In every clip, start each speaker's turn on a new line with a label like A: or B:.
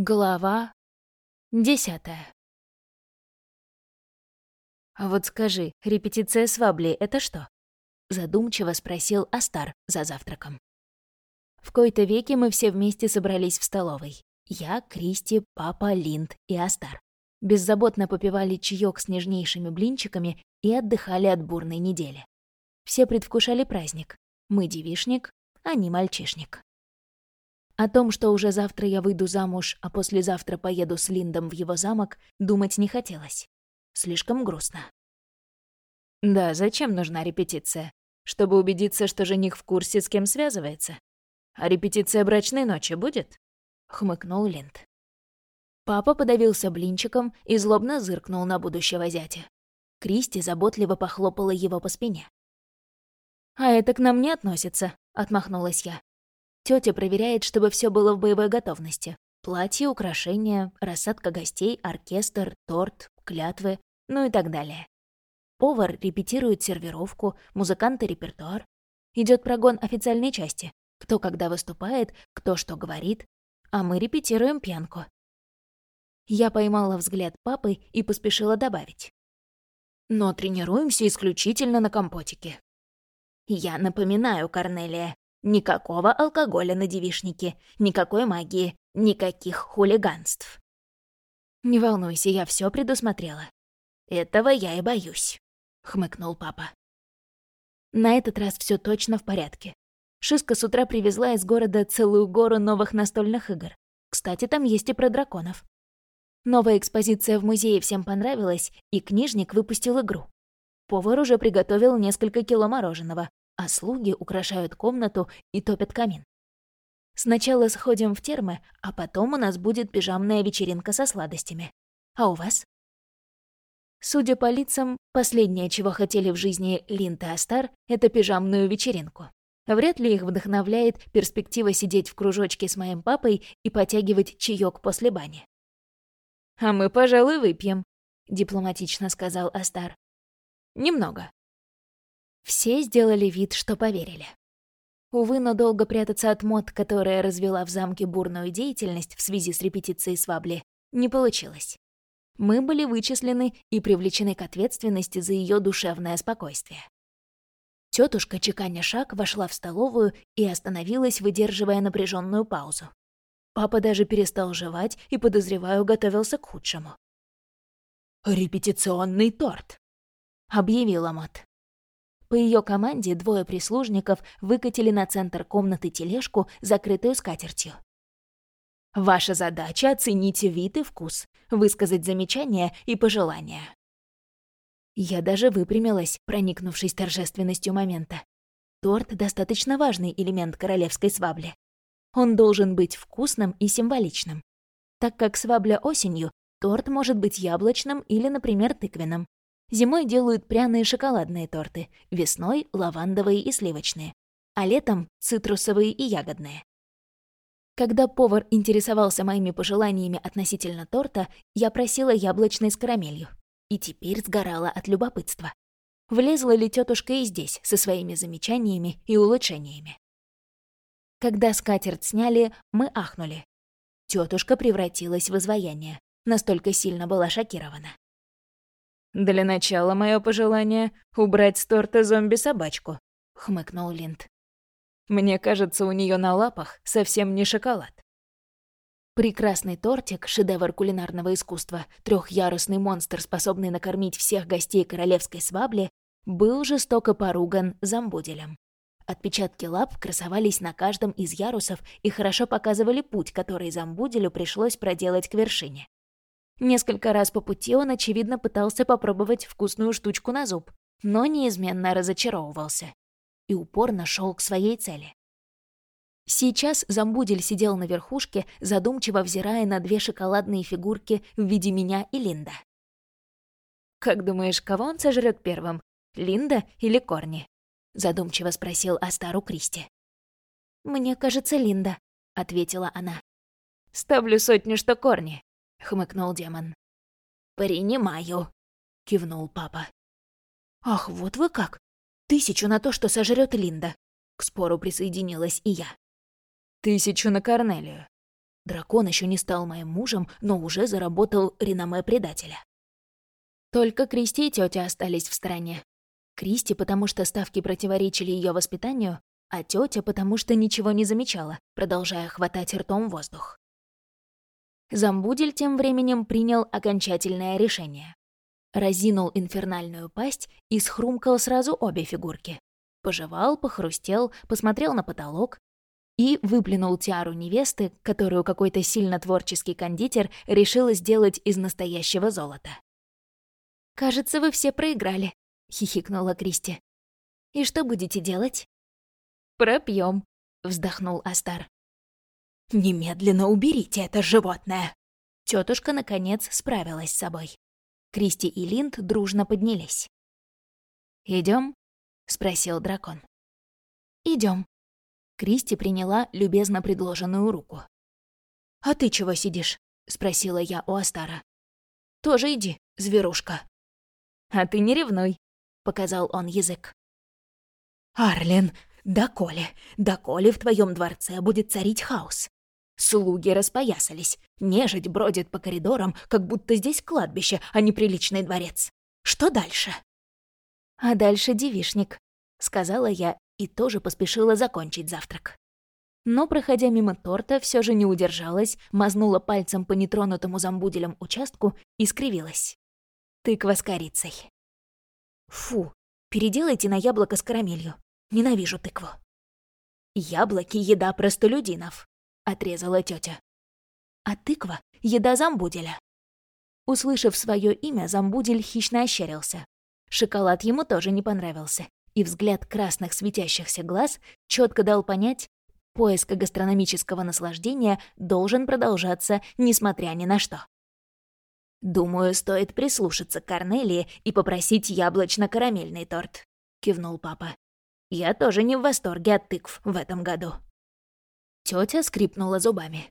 A: Глава десятая. «А вот скажи, репетиция свабли — это что?» — задумчиво спросил Астар за завтраком. В кои-то веке мы все вместе собрались в столовой. Я, Кристи, папа, Линд и Астар. Беззаботно попивали чаек с нежнейшими блинчиками и отдыхали от бурной недели. Все предвкушали праздник. Мы девишник, они мальчишник. О том, что уже завтра я выйду замуж, а послезавтра поеду с Линдом в его замок, думать не хотелось. Слишком грустно. Да, зачем нужна репетиция? Чтобы убедиться, что жених в курсе, с кем связывается. А репетиция брачной ночи будет? Хмыкнул Линд. Папа подавился блинчиком и злобно зыркнул на будущего зятя. Кристи заботливо похлопала его по спине. «А это к нам не относится», — отмахнулась я. Тетя проверяет, чтобы все было в боевой готовности. Платье, украшения, рассадка гостей, оркестр, торт, клятвы, ну и так далее. Повар репетирует сервировку, музыканты — репертуар. Идет прогон официальной части. Кто когда выступает, кто что говорит. А мы репетируем пьянку. Я поймала взгляд папы и поспешила добавить. Но тренируемся исключительно на компотике. Я напоминаю, Корнелия, Никакого алкоголя на девишнике, никакой магии, никаких хулиганств. Не волнуйся, я все предусмотрела. Этого я и боюсь, хмыкнул папа. На этот раз все точно в порядке. Шиска с утра привезла из города целую гору новых настольных игр. Кстати, там есть и про драконов. Новая экспозиция в музее всем понравилась, и книжник выпустил игру. Повар уже приготовил несколько кило мороженого, а слуги украшают комнату и топят камин. Сначала сходим в термы, а потом у нас будет пижамная вечеринка со сладостями. А у вас? Судя по лицам, последнее, чего хотели в жизни Линд и Астар, это пижамную вечеринку. Вряд ли их вдохновляет перспектива сидеть в кружочке с моим папой и потягивать чаек после бани. «А мы, пожалуй, выпьем», — дипломатично сказал Астар. «Немного. Все сделали вид, что поверили. Увы, но долго прятаться от мод, которая развела в замке бурную деятельность в связи с репетицией свабли, не получилось. Мы были вычислены и привлечены к ответственности за ее душевное спокойствие. Тетушка, чеканя шаг, вошла в столовую и остановилась, выдерживая напряженную паузу. Папа даже перестал жевать и, подозреваю, готовился к худшему. «Репетиционный торт», — объявила Мот. По ее команде двое прислужников выкатили на центр комнаты тележку, закрытую скатертью. Ваша задача — оценить вид и вкус, высказать замечания и пожелания. Я даже выпрямилась, проникнувшись торжественностью момента. Торт — достаточно важный элемент королевской свабли. Он должен быть вкусным и символичным. Так как свабля осенью, торт может быть яблочным или, например, тыквенным. Зимой делают пряные шоколадные торты, весной — лавандовые и сливочные, а летом — цитрусовые и ягодные. Когда повар интересовался моими пожеланиями относительно торта, я просила яблочный с карамелью. И теперь сгорала от любопытства. Влезла ли тетушка и здесь со своими замечаниями и улучшениями? Когда скатерть сняли, мы ахнули. Тетушка превратилась в изваяние. Настолько сильно была шокирована. «Для начала мое пожелание — убрать с торта зомби-собачку», — хмыкнул Линд. «Мне кажется, у нее на лапах совсем не шоколад». Прекрасный тортик, шедевр кулинарного искусства, трехярусный монстр, способный накормить всех гостей королевской свабли, был жестоко поруган замбуделем. Отпечатки лап красовались на каждом из ярусов и хорошо показывали путь, который замбуделю пришлось проделать к вершине. Несколько раз по пути он, очевидно, пытался попробовать вкусную штучку на зуб, но неизменно разочаровывался и упорно шел к своей цели. Сейчас Замбудель сидел на верхушке, задумчиво взирая на две шоколадные фигурки в виде меня и Линда. «Как думаешь, кого он сожрет первым, Линда или Корни?» — задумчиво спросил Астару Кристи. «Мне кажется, Линда», — ответила она. «Ставлю сотню, что Корни», — хмыкнул демон. «Принимаю», — кивнул папа. «Ах, вот вы как! Тысячу на то, что сожрет Линда!» К спору присоединилась и я. «Тысячу на Корнелию», — Дракон еще не стал моим мужем, но уже заработал реноме предателя. Только Кристи и тетя остались в стороне. Кристи, потому что ставки противоречили ее воспитанию, а тетя, потому что ничего не замечала, продолжая хватать ртом воздух. Замбудель тем временем принял окончательное решение. Разинул инфернальную пасть и схрумкал сразу обе фигурки. Пожевал, похрустел, посмотрел на потолок и выплюнул тиару невесты, которую какой-то сильно творческий кондитер решил сделать из настоящего золота. «Кажется, вы все проиграли», — хихикнула Кристи. «И что будете делать?» «Пропьем», — вздохнул Астар. «Немедленно уберите это животное!» Тетушка наконец справилась с собой. Кристи и Линд дружно поднялись. Идем? спросил дракон. Идем. Кристи приняла любезно предложенную руку. «А ты чего сидишь?» — спросила я у Астара. «Тоже иди, зверушка». «А ты не ревнуй», — показал он язык. «Арлен, доколе, доколе в твоем дворце будет царить хаос? Слуги распоясались, нежить бродит по коридорам, как будто здесь кладбище, а не приличный дворец. Что дальше?» «А дальше девишник», — сказала я и тоже поспешила закончить завтрак. Но, проходя мимо торта, все же не удержалась, мазнула пальцем по нетронутому замбуделям участку и скривилась. Тыква с корицей. Фу, переделайте на яблоко с карамелью. Ненавижу тыкву. Яблоки — еда простолюдинов, — отрезала тетя. А тыква — еда замбуделя. Услышав свое имя, замбудель хищно ощерился. Шоколад ему тоже не понравился, и взгляд красных светящихся глаз четко дал понять, поиск гастрономического наслаждения должен продолжаться, несмотря ни на что. «Думаю, стоит прислушаться к Корнелии и попросить яблочно-карамельный торт», — кивнул папа. «Я тоже не в восторге от тыкв в этом году». Тетя скрипнула зубами.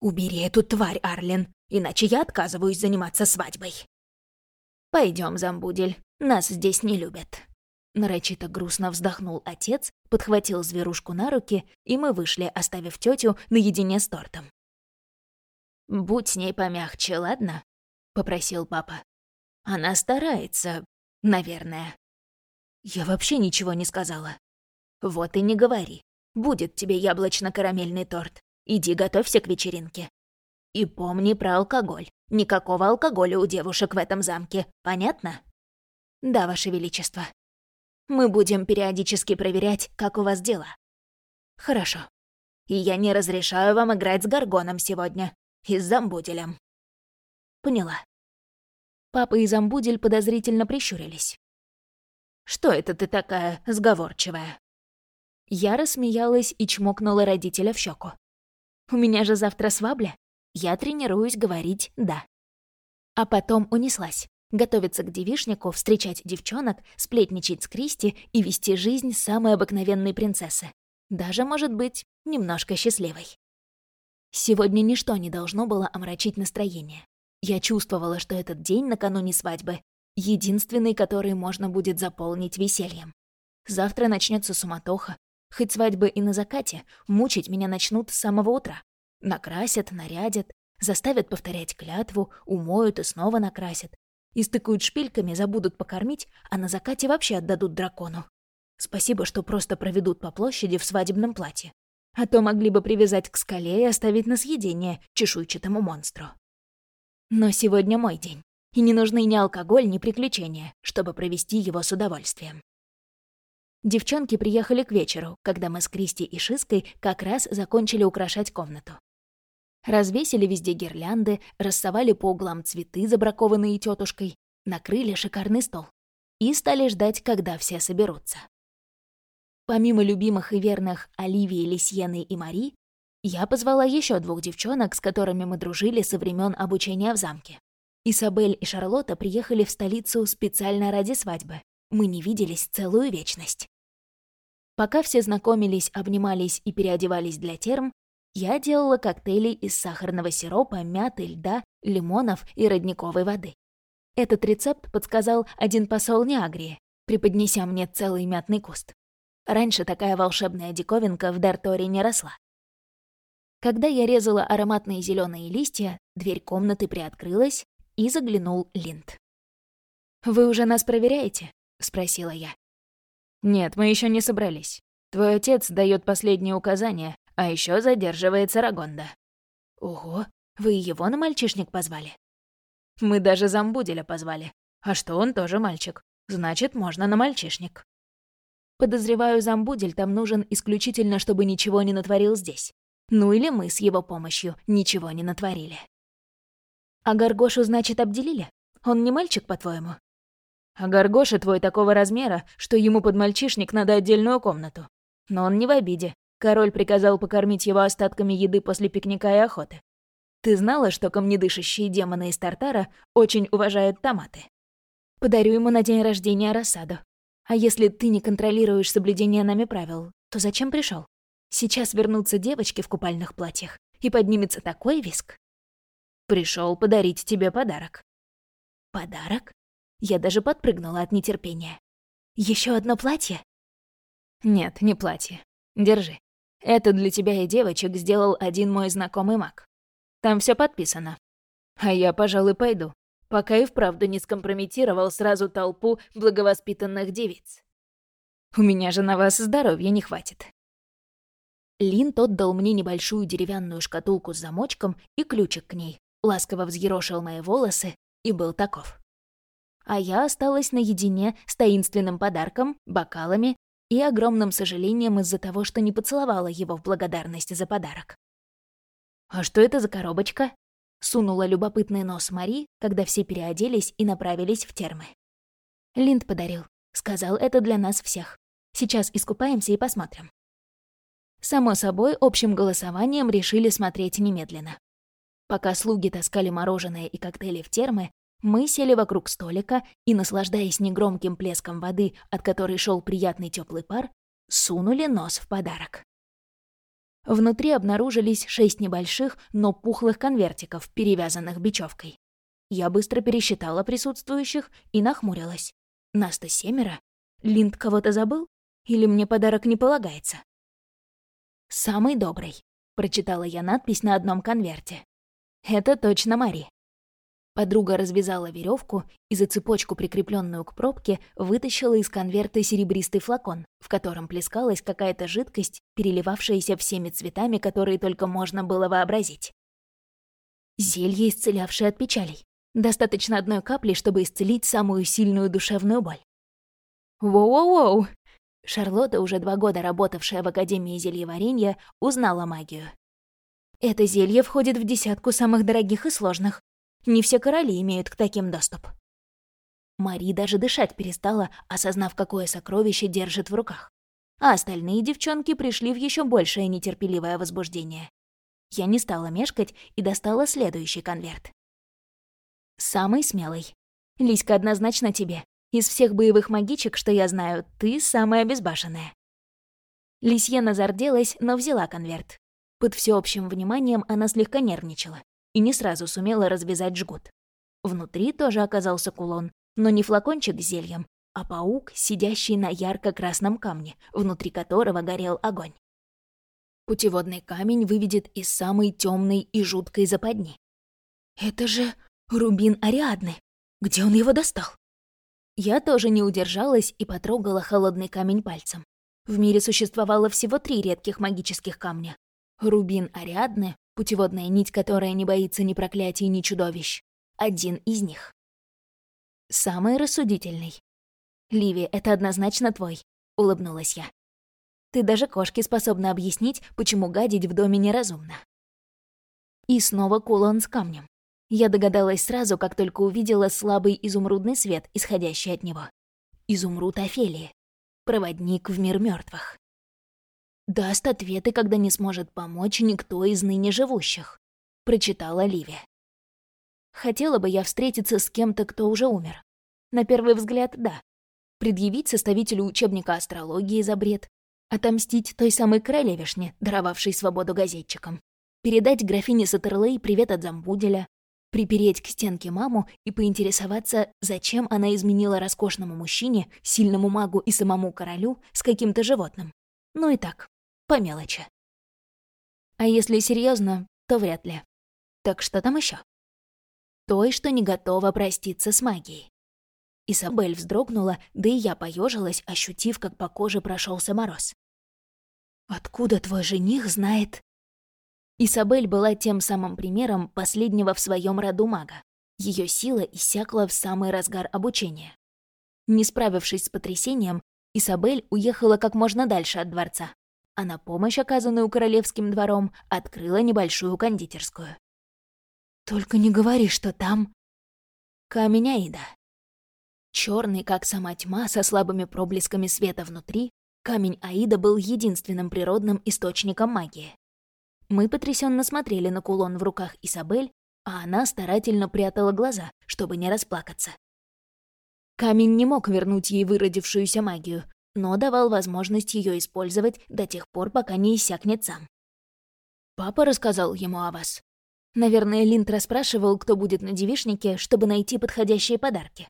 A: «Убери эту тварь, Арлен, иначе я отказываюсь заниматься свадьбой». Пойдем, Замбудель, нас здесь не любят». Нарочито грустно вздохнул отец, подхватил зверушку на руки, и мы вышли, оставив тетю наедине с тортом. «Будь с ней помягче, ладно?» — попросил папа. «Она старается, наверное». Я вообще ничего не сказала. «Вот и не говори. Будет тебе яблочно-карамельный торт. Иди готовься к вечеринке. И помни про алкоголь. Никакого алкоголя у девушек в этом замке, понятно?» «Да, Ваше Величество», мы будем периодически проверять, как у вас дела. Хорошо. И я не разрешаю вам играть с Гаргоном сегодня. И с Замбуделем. Поняла. Папа и Замбудель подозрительно прищурились. «Что это ты такая сговорчивая?» Я рассмеялась и чмокнула родителя в щеку. «У меня же завтра свабля. Я тренируюсь говорить «да». А потом унеслась готовиться к девишнику, встречать девчонок, сплетничать с Кристи и вести жизнь самой обыкновенной принцессы. Даже, может быть, немножко счастливой. Сегодня ничто не должно было омрачить настроение. Я чувствовала, что этот день накануне свадьбы — единственный, который можно будет заполнить весельем. Завтра начнется суматоха. Хоть свадьбы и на закате, мучить меня начнут с самого утра. Накрасят, нарядят, заставят повторять клятву, умоют и снова накрасят, Истыкают шпильками, забудут покормить, а на закате вообще отдадут дракону. Спасибо, что просто проведут по площади в свадебном платье. А то могли бы привязать к скале и оставить на съедение чешуйчатому монстру. Но сегодня мой день, и не нужны ни алкоголь, ни приключения, чтобы провести его с удовольствием. Девчонки приехали к вечеру, когда мы с Кристи и Шиской как раз закончили украшать комнату. Развесили везде гирлянды, рассовали по углам цветы, забракованные тетушкой, накрыли шикарный стол и стали ждать, когда все соберутся. Помимо любимых и верных Оливии, Лисьены и Мари, я позвала еще двух девчонок, с которыми мы дружили со времен обучения в замке. Isabelle и Шарлотта приехали в столицу специально ради свадьбы. Мы не виделись целую вечность. Пока все знакомились, обнимались и переодевались для терм, я делала коктейли из сахарного сиропа, мяты, льда, лимонов и родниковой воды. Этот рецепт подсказал один посол Неагрии, преподнеся мне целый мятный куст. Раньше такая волшебная диковинка в Дарторе не росла. Когда я резала ароматные зеленые листья, дверь комнаты приоткрылась, и заглянул Линд. «Вы уже нас проверяете?» — спросила я.
B: «Нет, мы еще не собрались. Твой отец дает последние указания, а еще задерживается Рагонда».
A: «Ого, вы его на мальчишник позвали?»
B: «Мы даже Замбуделя позвали. А что он тоже мальчик? Значит, можно на мальчишник».
A: Подозреваю, Замбудель там нужен исключительно, чтобы ничего не натворил здесь. Ну или мы с его помощью ничего не натворили. А Горгошу, значит, обделили? Он не мальчик, по-твоему?
B: А Горгоша твой такого размера, что ему под мальчишник надо отдельную комнату. Но он не в обиде. Король приказал покормить его остатками еды после пикника и охоты. Ты знала, что камнедышащие демоны из Тартара очень уважают томаты?
A: Подарю ему на день рождения рассаду. А если ты не контролируешь соблюдение нами правил, то зачем пришел? Сейчас вернутся девочки в купальных платьях, и поднимется такой виск.
B: Пришел подарить тебе подарок.
A: Подарок? Я даже подпрыгнула от нетерпения. Еще одно платье?
B: Нет, не платье. Держи. Это для тебя и девочек сделал один мой знакомый маг. Там все подписано. А я, пожалуй, пойду, пока и вправду не скомпрометировал сразу толпу благовоспитанных девиц. У меня же на вас здоровья не хватит.
A: Лин отдал мне небольшую деревянную шкатулку с замочком и ключик к ней, ласково взъерошил мои волосы и был таков. А я осталась наедине с таинственным подарком, бокалами и огромным сожалением из-за того, что не поцеловала его в благодарность за подарок. «А что это за коробочка?» — сунула любопытный нос Мари, когда все переоделись и направились в термы. «Линд подарил. Сказал, это для нас всех. Сейчас искупаемся и посмотрим». Само собой, общим голосованием решили смотреть немедленно. Пока слуги таскали мороженое и коктейли в термы, мы сели вокруг столика и, наслаждаясь негромким плеском воды, от которой шел приятный теплый пар, сунули нос в подарок. Внутри обнаружились шесть небольших, но пухлых конвертиков, перевязанных бечевкой. Я быстро пересчитала присутствующих и нахмурилась. Нас-то семеро. Линд кого-то забыл? Или мне подарок не полагается? «Самый добрый», — прочитала я надпись на одном конверте. «Это точно Мари». Подруга развязала веревку и за цепочку, прикрепленную к пробке, вытащила из конверта серебристый флакон, в котором плескалась какая-то жидкость, переливавшаяся всеми цветами, которые только можно было вообразить. Зелье, исцелявшее от печалей. Достаточно одной капли, чтобы исцелить самую сильную душевную боль. «Воу-воу-воу!» Шарлотта, уже два года работавшая в Академии зельеварения, узнала магию. Это зелье входит в десятку самых дорогих и сложных. Не все короли имеют к таким доступ. Мари даже дышать перестала, осознав, какое сокровище держит в руках. А остальные девчонки пришли в еще большее нетерпеливое возбуждение. Я не стала мешкать и достала следующий конверт. «Самый смелый. Лиська однозначно тебе. Из всех боевых магичек, что я знаю, ты самая безбашенная». Лисьена зарделась, но взяла конверт. Под всеобщим вниманием она слегка нервничала и не сразу сумела развязать жгут. Внутри тоже оказался кулон, но не флакончик с зельем, а паук, сидящий на ярко-красном камне, внутри которого горел огонь. Путеводный камень выведет из самой темной и жуткой западни. Это же рубин Ариадны. Где он его достал? Я тоже не удержалась и потрогала холодный камень пальцем. В мире существовало всего три редких магических камня. Рубин Ариадны, путеводная нить, которая не боится ни проклятий, ни чудовищ. Один из них. Самый рассудительный. «Ливи, это однозначно твой», — улыбнулась я. «Ты даже кошке способна объяснить, почему гадить в доме неразумно». И снова кулон с камнем. Я догадалась сразу, как только увидела слабый изумрудный свет, исходящий от него. Изумруд Офелии. Проводник в мир мертвых. Даст ответы, когда не сможет помочь никто из ныне живущих. Прочитала Ливия. Хотела бы я встретиться с кем-то, кто уже умер. На первый взгляд, да. Предъявить составителю учебника астрологии за бред. Отомстить той самой королевишне, даровавшей свободу газетчикам. Передать графине Сатерлей привет от Замбуделя, припереть к стенке маму и поинтересоваться, зачем она изменила роскошному мужчине, сильному магу и самому королю с каким-то животным. Ну и так, по мелочи. А если серьезно, то вряд ли. Так что там еще? Той, что не готова проститься с магией. Исабель вздрогнула, да и я поежилась, ощутив, как по коже прошелся мороз. «Откуда твой жених знает?» Исабель была тем самым примером последнего в своем роду мага. Ее сила иссякла в самый разгар обучения. Не справившись с потрясением, Исабель уехала как можно дальше от дворца, а на помощь, оказанную королевским двором, открыла небольшую кондитерскую. «Только не говори, что там...» Камень Аида. Черный, как сама тьма, со слабыми проблесками света внутри, камень Аида был единственным природным источником магии. Мы потрясенно смотрели на кулон в руках Исабель, а она старательно прятала глаза, чтобы не расплакаться. Камень не мог вернуть ей выродившуюся магию, но давал возможность ее использовать до тех пор, пока не иссякнет сам. Папа рассказал ему о вас. Наверное, Линд расспрашивал, кто будет на девишнике, чтобы найти подходящие подарки.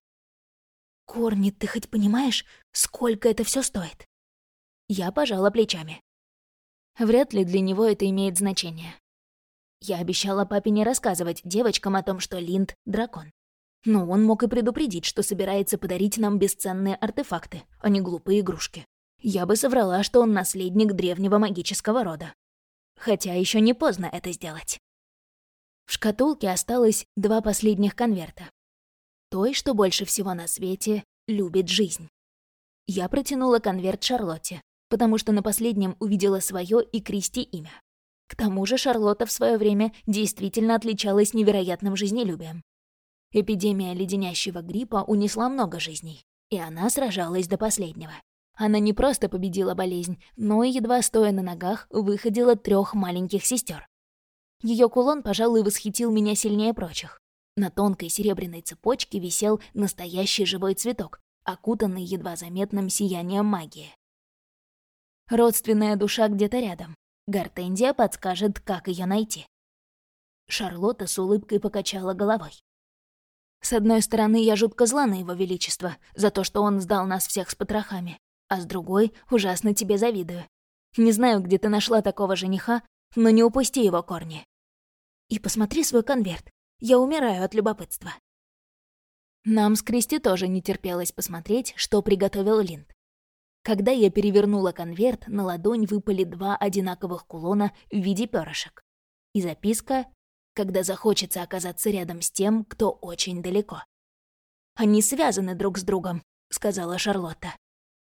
A: «Корни, ты хоть понимаешь, сколько это все стоит?» Я пожала плечами. Вряд ли для него это имеет значение. Я обещала папе не рассказывать девочкам о том, что Линд — дракон. Но он мог и предупредить, что собирается подарить нам бесценные артефакты, а не глупые игрушки. Я бы соврала, что он наследник древнего магического рода. Хотя еще не поздно это сделать. В шкатулке осталось два последних конверта той, что больше всего на свете любит жизнь. Я протянула конверт Шарлотте, потому что на последнем увидела свое и Кристи имя. К тому же Шарлотта в свое время действительно отличалась невероятным жизнелюбием. Эпидемия леденящего гриппа унесла много жизней, и она сражалась до последнего. Она не просто победила болезнь, но и, едва стоя на ногах, выходила трех маленьких сестер. Ее кулон, пожалуй, восхитил меня сильнее прочих. На тонкой серебряной цепочке висел настоящий живой цветок, окутанный едва заметным сиянием магии. Родственная душа где-то рядом. Гортензия подскажет, как ее найти. Шарлотта с улыбкой покачала головой. С одной стороны, я жутко зла на его величество за то, что он сдал нас всех с потрохами, а с другой, ужасно тебе завидую. Не знаю, где ты нашла такого жениха, но не упусти его корни. И посмотри свой конверт. Я умираю от любопытства. Нам с Кристи тоже не терпелось посмотреть, что приготовил Линд. Когда я перевернула конверт, на ладонь выпали два одинаковых кулона в виде перышек. И записка «Когда захочется оказаться рядом с тем, кто очень далеко». «Они связаны друг с другом», — сказала Шарлотта.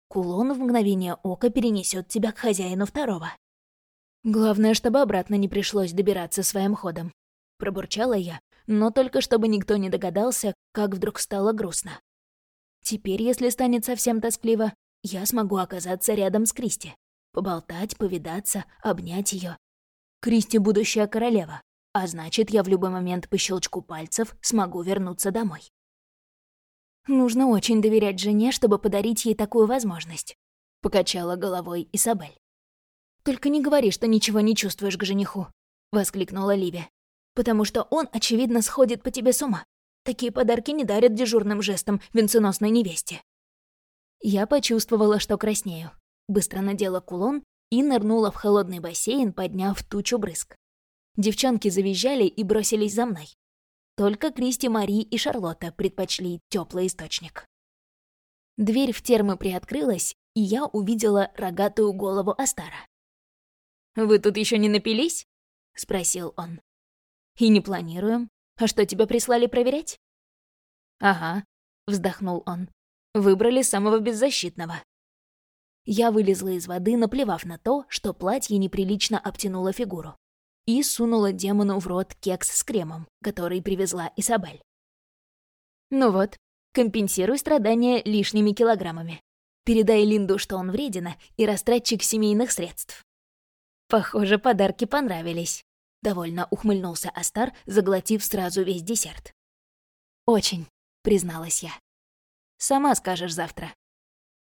A: «Кулон в мгновение ока перенесет тебя к хозяину второго». «Главное, чтобы обратно не пришлось добираться своим ходом», — пробурчала я, но только чтобы никто не догадался, как вдруг стало грустно. Теперь, если станет совсем тоскливо, я смогу оказаться рядом с Кристи. Поболтать, повидаться, обнять ее. Кристи — будущая королева, а значит, я в любой момент по щелчку пальцев смогу вернуться домой. Нужно очень доверять жене, чтобы подарить ей такую возможность. Покачала головой Исабель. «Только не говори, что ничего не чувствуешь к жениху», — воскликнула Ливия потому что он, очевидно, сходит по тебе с ума. Такие подарки не дарят дежурным жестом венценосной невесте. Я почувствовала, что краснею. Быстро надела кулон и нырнула в холодный бассейн, подняв тучу брызг. Девчонки завизжали и бросились за мной. Только Кристи, Мари и Шарлотта предпочли теплый источник. Дверь в термы приоткрылась, и я увидела рогатую голову Астара. «Вы тут еще не напились?» — спросил он. И не планируем. А что, тебя прислали проверять? Ага, вздохнул он. Выбрали самого беззащитного. Я вылезла из воды, наплевав на то, что платье неприлично обтянуло фигуру, и сунула демону в рот кекс с кремом, который привезла Исабель. Ну вот, компенсируй страдания лишними килограммами. Передай Линду, что он вредина и растратчик семейных средств. Похоже, подарки понравились. Довольно ухмыльнулся Астар, заглотив сразу весь десерт. «Очень», — призналась я. «Сама скажешь завтра.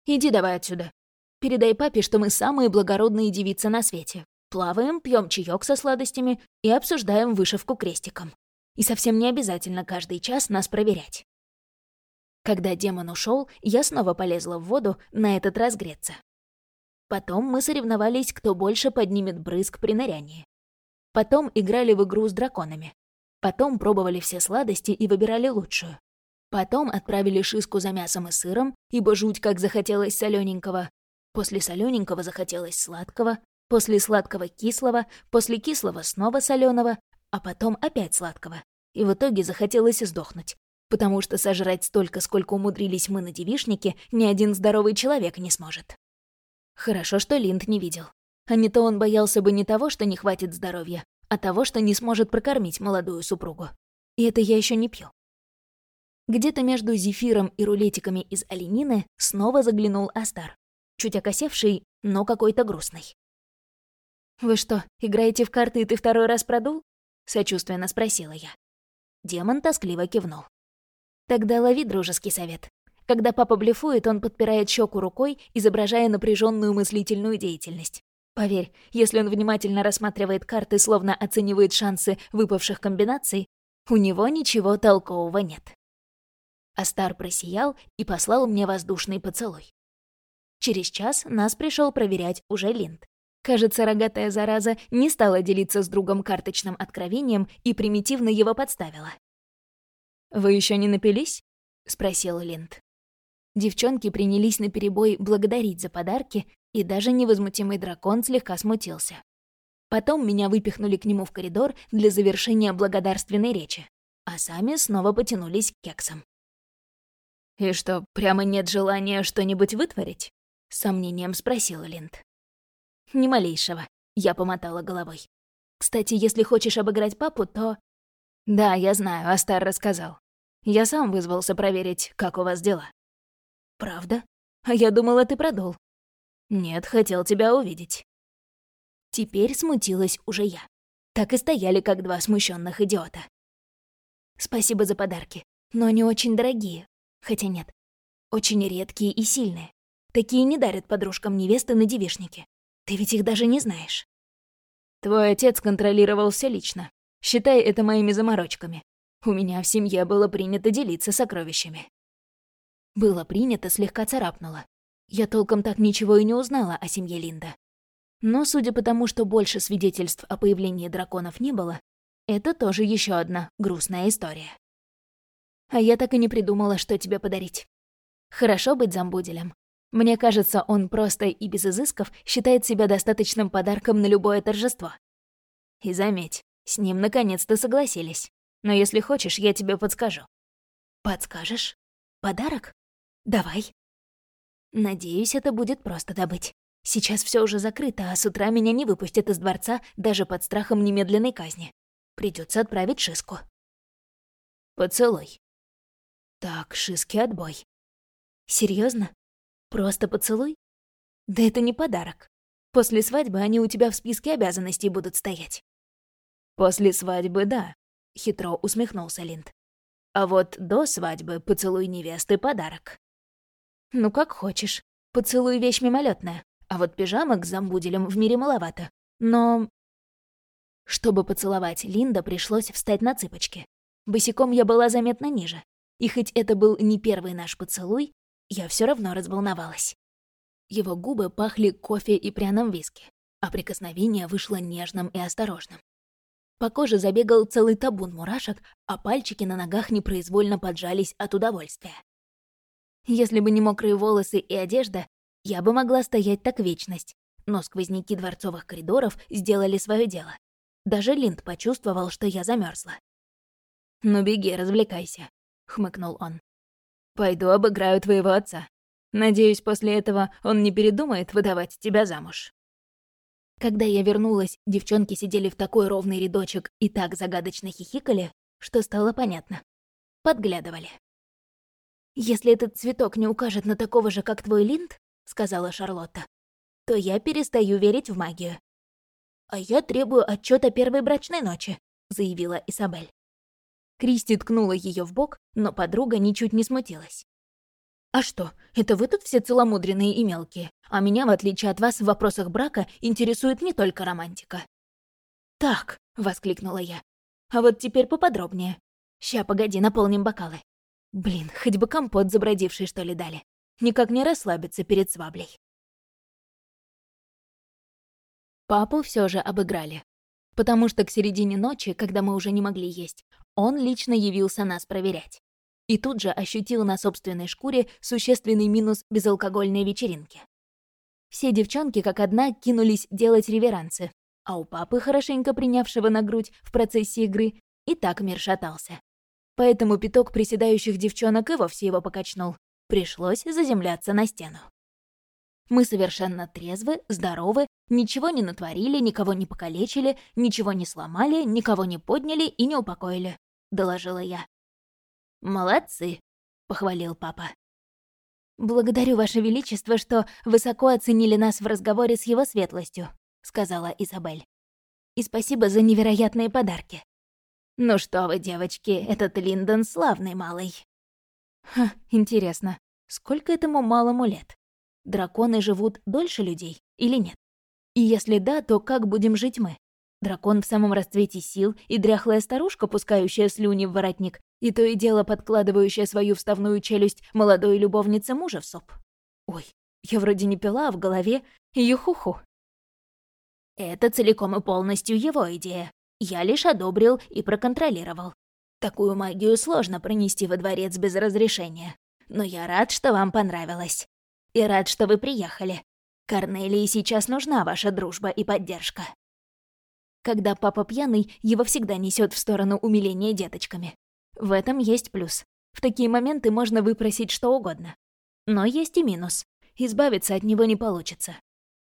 A: Иди давай отсюда. Передай папе, что мы самые благородные девицы на свете. Плаваем, пьем чаек со сладостями и обсуждаем вышивку крестиком. И совсем не обязательно каждый час нас проверять». Когда демон ушел, я снова полезла в воду, на этот раз греться. Потом мы соревновались, кто больше поднимет брызг при нырянии. Потом играли в игру с драконами. Потом пробовали все сладости и выбирали лучшую. Потом отправили шиску за мясом и сыром, ибо жуть как захотелось солененького. После солененького захотелось сладкого, после сладкого кислого, после кислого снова соленого, а потом опять сладкого. И в итоге захотелось сдохнуть. Потому что сожрать столько, сколько умудрились мы на девишнике, ни один здоровый человек не сможет. Хорошо, что Линд не видел. А не то он боялся бы не того, что не хватит здоровья, а того, что не сможет прокормить молодую супругу. И это я еще не пью. Где-то между зефиром и рулетиками из оленины снова заглянул Астар. Чуть окосевший, но какой-то грустный. «Вы что, играете в карты, и ты второй раз продул?» — сочувственно спросила я. Демон тоскливо кивнул. «Тогда лови дружеский совет. Когда папа блефует, он подпирает щеку рукой, изображая напряженную мыслительную деятельность. Поверь, если он внимательно рассматривает карты, словно оценивает шансы выпавших комбинаций, у него ничего толкового нет. Астар просиял и послал мне воздушный поцелуй. Через час нас пришел проверять уже Линд. Кажется, рогатая зараза не стала делиться с другом карточным откровением и примитивно его подставила. «Вы еще не напились?» — спросил Линд. Девчонки принялись наперебой благодарить за подарки, и даже невозмутимый дракон слегка смутился. Потом меня выпихнули к нему в коридор для завершения благодарственной речи, а сами снова потянулись к кексам. «И что, прямо нет желания что-нибудь вытворить?» — с сомнением спросила Линд. «Ни малейшего», — я помотала головой. «Кстати, если хочешь обыграть папу, то...» «Да, я знаю, Астар рассказал. Я сам вызвался проверить, как у вас дела». «Правда? А я думала, ты продул». «Нет, хотел тебя увидеть». Теперь смутилась уже я. Так и стояли, как два смущенных идиота. «Спасибо за подарки, но они очень дорогие. Хотя нет, очень редкие и сильные. Такие не дарят подружкам невесты на девишнике. Ты ведь их даже не знаешь». «Твой отец контролировал все лично. Считай это моими заморочками. У меня в семье было принято делиться сокровищами». Было принято, слегка царапнуло. Я толком так ничего и не узнала о семье Линда. Но судя по тому, что больше свидетельств о появлении драконов не было, это тоже еще одна грустная история. А я так и не придумала, что тебе подарить. Хорошо быть замбуделем. Мне кажется, он просто и без изысков считает себя достаточным подарком на любое торжество. И заметь, с ним наконец-то согласились. Но если хочешь, я тебе подскажу. Подскажешь? Подарок? Давай. Надеюсь, это будет просто добыть. Сейчас все уже закрыто, а с утра меня не выпустят из дворца даже под страхом немедленной казни. Придется отправить Шиску. Поцелуй. Так, Шиски отбой. Серьезно? Просто поцелуй? Да это не подарок. После свадьбы они у тебя в списке обязанностей будут стоять. После свадьбы, да, хитро усмехнулся Линд. А вот до свадьбы поцелуй невесты — подарок. Ну, как хочешь. Поцелуй — вещь мимолетная, а вот пижамок с замбуделем в мире маловато. Но... Чтобы поцеловать Линда, пришлось встать на цыпочки. Босиком я была заметно ниже. И хоть это был не первый наш поцелуй, я все равно разволновалась. Его губы пахли кофе и пряным виски, а прикосновение вышло нежным и осторожным. По коже забегал целый табун мурашек, а пальчики на ногах непроизвольно поджались от удовольствия. Если бы не мокрые волосы и одежда, я бы могла стоять так вечность, но сквозняки дворцовых коридоров сделали свое дело. Даже Линд почувствовал, что я замерзла. «Ну беги, развлекайся», — хмыкнул он. «Пойду обыграю твоего отца. Надеюсь, после этого он не передумает выдавать тебя замуж». Когда я вернулась, девчонки сидели в такой ровный рядочек и так загадочно хихикали, что стало понятно. Подглядывали. «Если этот цветок не укажет на такого же, как твой Линд, — сказала Шарлотта, — то я перестаю верить в магию. «А я требую отчета первой брачной ночи», — заявила Изабель. Кристи ткнула ее в бок, но подруга ничуть не смутилась. «А что, это вы тут все целомудренные и мелкие, а меня, в отличие от вас, в вопросах брака интересует не только романтика». «Так», — воскликнула я, — «а вот теперь поподробнее. Ща, погоди, наполним бокалы». Блин, хоть бы компот забродивший, что ли, дали. Никак не расслабиться перед сваблей. Папу все же обыграли. Потому что к середине ночи, когда мы уже не могли есть, он лично явился нас проверять. И тут же ощутил на собственной шкуре существенный минус безалкогольной вечеринки. Все девчонки как одна кинулись делать реверансы, а у папы, хорошенько принявшего на грудь в процессе игры, и так мир шатался. Поэтому пяток приседающих девчонок и вовсе его покачнул. Пришлось заземляться на стену. Мы совершенно трезвы, здоровы, ничего не натворили, никого не покалечили, ничего не сломали, никого не подняли и не упокоили», — доложила я. «Молодцы», — похвалил папа. «Благодарю, Ваше Величество, что высоко оценили нас в разговоре с его светлостью», — сказала Изабель. «И спасибо за невероятные подарки». «Ну что вы, девочки, этот Линдон славный малый». Ха, интересно, сколько этому малому лет? Драконы живут дольше людей или нет? И если да, то как будем жить мы? Дракон в самом расцвете сил и дряхлая старушка, пускающая слюни в воротник, и то и дело подкладывающая свою вставную челюсть молодой любовнице мужа в суп. Ой, я вроде не пила, а в голове юхуху. Это целиком и полностью его идея. Я лишь одобрил и проконтролировал. Такую магию сложно пронести во дворец без разрешения. Но я рад, что вам понравилось и рад, что вы приехали. Корнелии сейчас нужна ваша дружба и поддержка. Когда папа пьяный, его всегда несет в сторону умиления деточками. В этом есть плюс. В такие моменты можно выпросить что угодно. Но есть и минус. Избавиться от него не получится.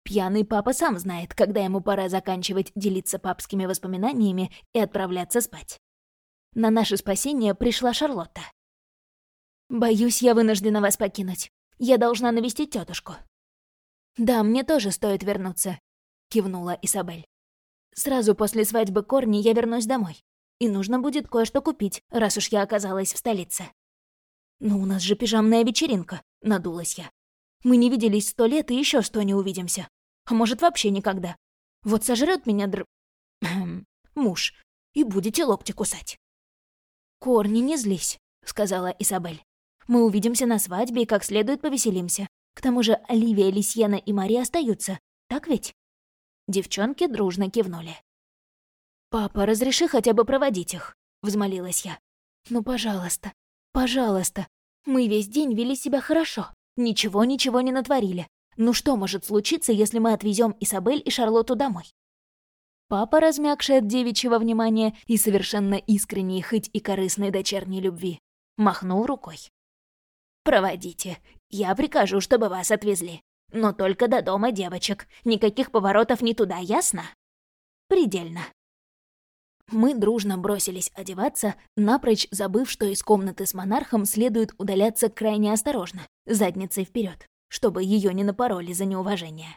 A: Пьяный папа сам знает, когда ему пора заканчивать делиться папскими воспоминаниями и отправляться спать. На наше спасение пришла Шарлотта. «Боюсь, я вынуждена вас покинуть. Я должна навестить тетушку. «Да, мне тоже стоит вернуться», — кивнула Изабель. «Сразу после свадьбы Корни я вернусь домой. И нужно будет кое-что купить, раз уж я оказалась в столице». «Ну, у нас же пижамная вечеринка», — надулась я. «Мы не виделись сто лет и еще сто не увидимся. А может, вообще никогда. Вот сожрет меня др... муж, и будете локти кусать». «Корни, не злись», — сказала Изабель. Мы увидимся на свадьбе и как следует повеселимся. К тому же Оливия, Лисьена и Мария остаются, так ведь?» Девчонки дружно кивнули. «Папа, разреши хотя бы проводить их», — взмолилась я. «Ну, пожалуйста, пожалуйста. Мы весь день вели себя хорошо. Ничего-ничего не натворили. Ну что может случиться, если мы отвезем Изабель и Шарлотту домой?» Папа, размягший от девичьего внимания и совершенно искренней, хоть и корыстной дочерней любви, махнул рукой. «Проводите. Я прикажу, чтобы вас отвезли. Но только до дома девочек. Никаких поворотов не туда, ясно?» «Предельно». Мы дружно бросились одеваться, напрочь забыв, что из комнаты с монархом следует удаляться крайне осторожно, задницей вперед, чтобы ее не напороли за неуважение.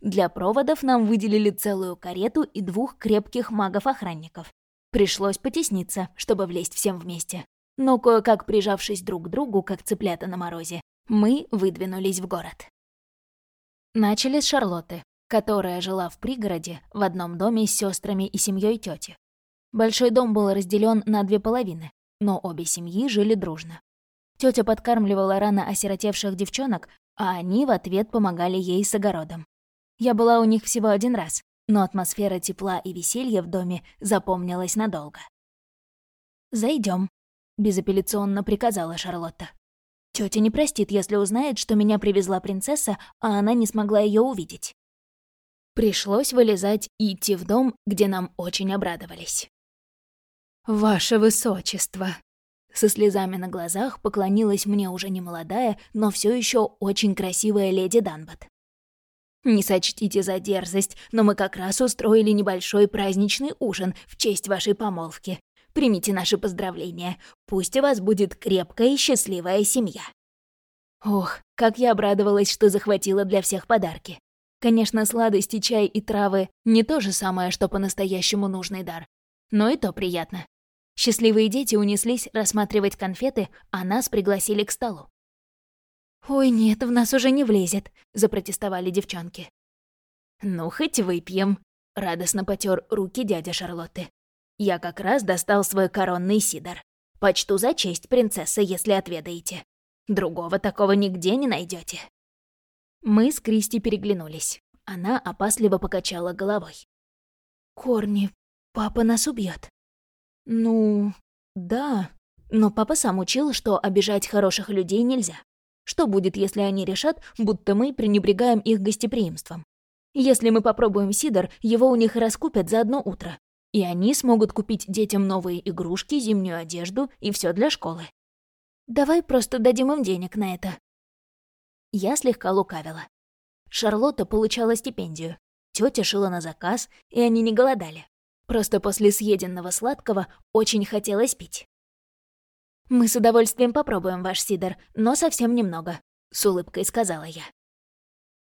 A: Для проводов нам выделили целую карету и двух крепких магов-охранников. Пришлось потесниться, чтобы влезть всем вместе но кое-как прижавшись друг к другу, как цыплята на морозе, мы выдвинулись в город. Начали с Шарлотты, которая жила в пригороде в одном доме с сестрами и семьей тети. Большой дом был разделен на две половины, но обе семьи жили дружно. Тетя подкармливала рано осиротевших девчонок, а они в ответ помогали ей с огородом. Я была у них всего один раз, но атмосфера тепла и веселья в доме запомнилась надолго. Зайдем, безапелляционно приказала Шарлотта. Тётя не простит, если узнает, что меня привезла принцесса, а она не смогла её увидеть. Пришлось вылезать и идти в дом, где нам очень обрадовались. «Ваше высочество!» Со слезами на глазах поклонилась мне уже не молодая, но все еще очень красивая леди Данбот. «Не сочтите за дерзость, но мы как раз устроили небольшой праздничный ужин в честь вашей помолвки. Примите наши поздравления. Пусть у вас будет крепкая и счастливая семья». Ох, как я обрадовалась, что захватила для всех подарки. Конечно, сладости, чай и травы — не то же самое, что по-настоящему нужный дар. Но и то приятно. Счастливые дети унеслись рассматривать конфеты, а нас пригласили к столу. «Ой, нет, в нас уже не влезет», — запротестовали девчонки. «Ну, хоть выпьем», — радостно потер руки дядя Шарлотты. Я как раз достал свой коронный сидор. Почту за честь, принцесса, если отведаете. Другого такого нигде не найдете. Мы с Кристи переглянулись. Она опасливо покачала головой. Корни, папа нас убьет. Ну, да. Но папа сам учил, что обижать хороших людей нельзя. Что будет, если они решат, будто мы пренебрегаем их гостеприимством? Если мы попробуем сидр, его у них раскупят за одно утро. И они смогут купить детям новые игрушки, зимнюю одежду и все для школы. Давай просто дадим им денег на это. Я слегка лукавила. Шарлотта получала стипендию. Тетя шила на заказ, и они не голодали. Просто после съеденного сладкого очень хотелось пить. «Мы с удовольствием попробуем ваш сидр, но совсем немного», — с улыбкой сказала я.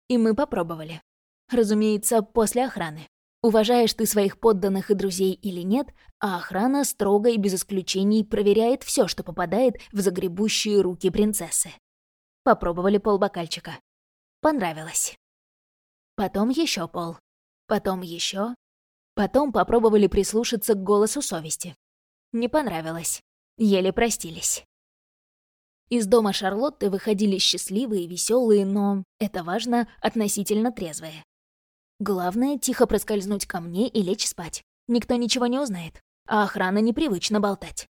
A: И мы попробовали. Разумеется, после охраны. Уважаешь ты своих подданных и друзей или нет, а охрана строго и без исключений проверяет все, что попадает в загребущие руки принцессы. Попробовали полбокальчика. Понравилось. Потом еще пол. Потом еще. Потом попробовали прислушаться к голосу совести. Не понравилось. Еле простились. Из дома Шарлотты выходили счастливые, веселые, но, это важно, относительно трезвые. Главное — тихо проскользнуть ко мне и лечь спать. Никто ничего не узнает, а охрана непривычно болтать.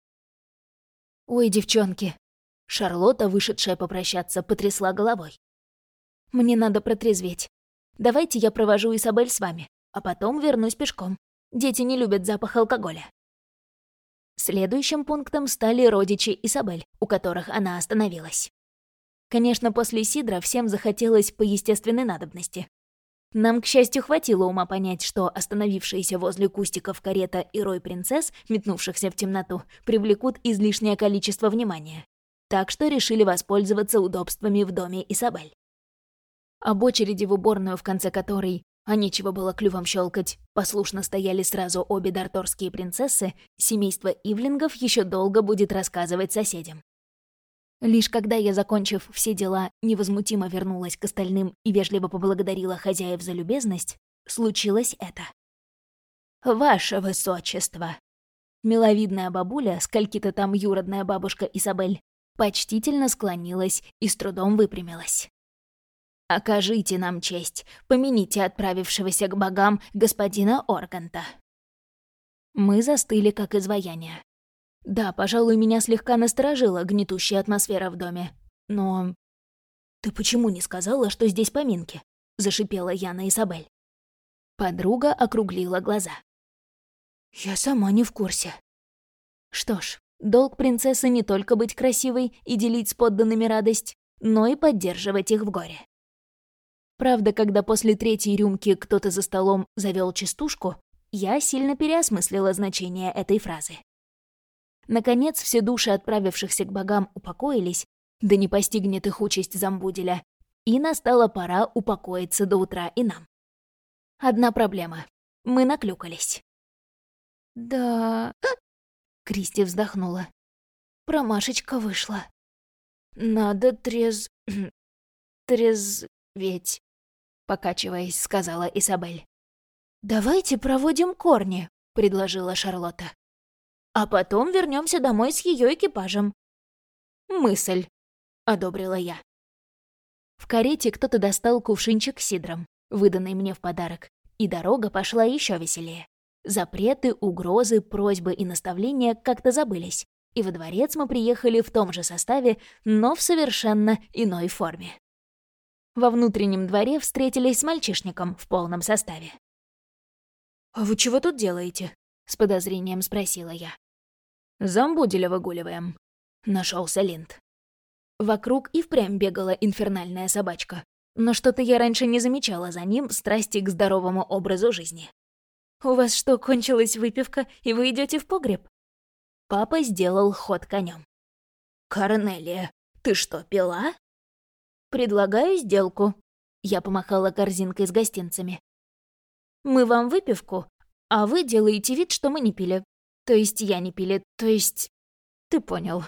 A: «Ой, девчонки!» Шарлотта, вышедшая попрощаться, потрясла головой. «Мне надо протрезветь. Давайте я провожу Изабель с вами, а потом вернусь пешком. Дети не любят запах алкоголя». Следующим пунктом стали родичи Изабель, у которых она остановилась. Конечно, после Сидра всем захотелось по естественной надобности. Нам, к счастью, хватило ума понять, что остановившиеся возле кустиков карета и рой принцесс, метнувшихся в темноту, привлекут излишнее количество внимания. Так что решили воспользоваться удобствами в доме Исабель. Об очереди в уборную, в конце которой, а нечего было клювом щелкать, послушно стояли сразу обе дарторские принцессы, семейство Ивлингов еще долго будет рассказывать соседям. Лишь когда я, закончив все дела, невозмутимо вернулась к остальным и вежливо поблагодарила хозяев за любезность, случилось это. «Ваше высочество!» Миловидная бабуля, скольки-то там юродная бабушка Изабель, почтительно склонилась и с трудом выпрямилась. «Окажите нам честь, помяните отправившегося к богам господина Органта». Мы застыли, как изваяние. Да, пожалуй, меня слегка насторожила гнетущая атмосфера в доме. Но... «Ты почему не сказала, что здесь поминки?» — зашипела я на Изабель. Подруга округлила глаза. «Я сама не в курсе». Что ж, долг принцессы не только быть красивой и делить с подданными радость, но и поддерживать их в горе. Правда, когда после третьей рюмки кто-то за столом завел частушку, я сильно переосмыслила значение этой фразы. Наконец, все души отправившихся к богам упокоились, да не постигнет их участь Замбуделя, и настала пора упокоиться до утра и нам. Одна проблема. Мы наклюкались. «Да...» — Кристи вздохнула. Промашечка вышла. «Надо трез... трезветь», — покачиваясь, сказала Изабель. «Давайте проводим корни», — предложила Шарлотта а потом вернемся домой с ее экипажем». «Мысль», — одобрила я. В карете кто-то достал кувшинчик с сидром, выданный мне в подарок, и дорога пошла еще веселее. Запреты, угрозы, просьбы и наставления как-то забылись, и во дворец мы приехали в том же составе, но в совершенно иной форме. Во внутреннем дворе встретились с мальчишником в полном составе. «А вы чего тут делаете?» — с подозрением спросила я. «Замбуделя выгуливаем», — нашелся Линд. Вокруг и впрямь бегала инфернальная собачка. Но что-то я раньше не замечала за ним страсти к здоровому образу жизни. «У вас что, кончилась выпивка, и вы идете в погреб?» Папа сделал ход конем. «Корнелия, ты что, пила?» «Предлагаю сделку». Я помахала корзинкой с гостинцами. «Мы вам выпивку, а вы делаете вид, что мы не пили. То есть я не пили, то есть... Ты понял.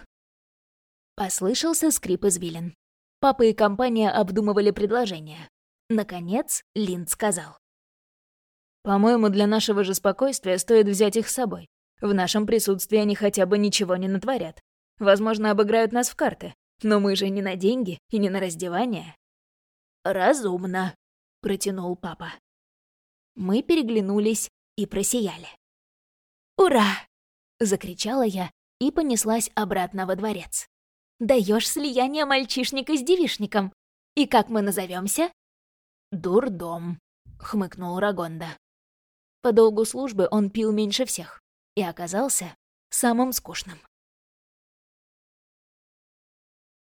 A: Послышался скрип извилин. Папа и компания обдумывали предложение. Наконец, Линд сказал. «По-моему, для нашего же спокойствия стоит взять их с собой. В нашем присутствии они хотя бы ничего не натворят. Возможно, обыграют нас в карты. Но мы же не на деньги и не на раздевание». «Разумно», — протянул папа. Мы переглянулись и просияли. «Ура!» — закричала я и понеслась обратно во дворец. Даешь слияние мальчишника с девишником. И как мы назовемся? «Дурдом», — хмыкнул Рагонда. По долгу службы он пил меньше всех и оказался самым скучным.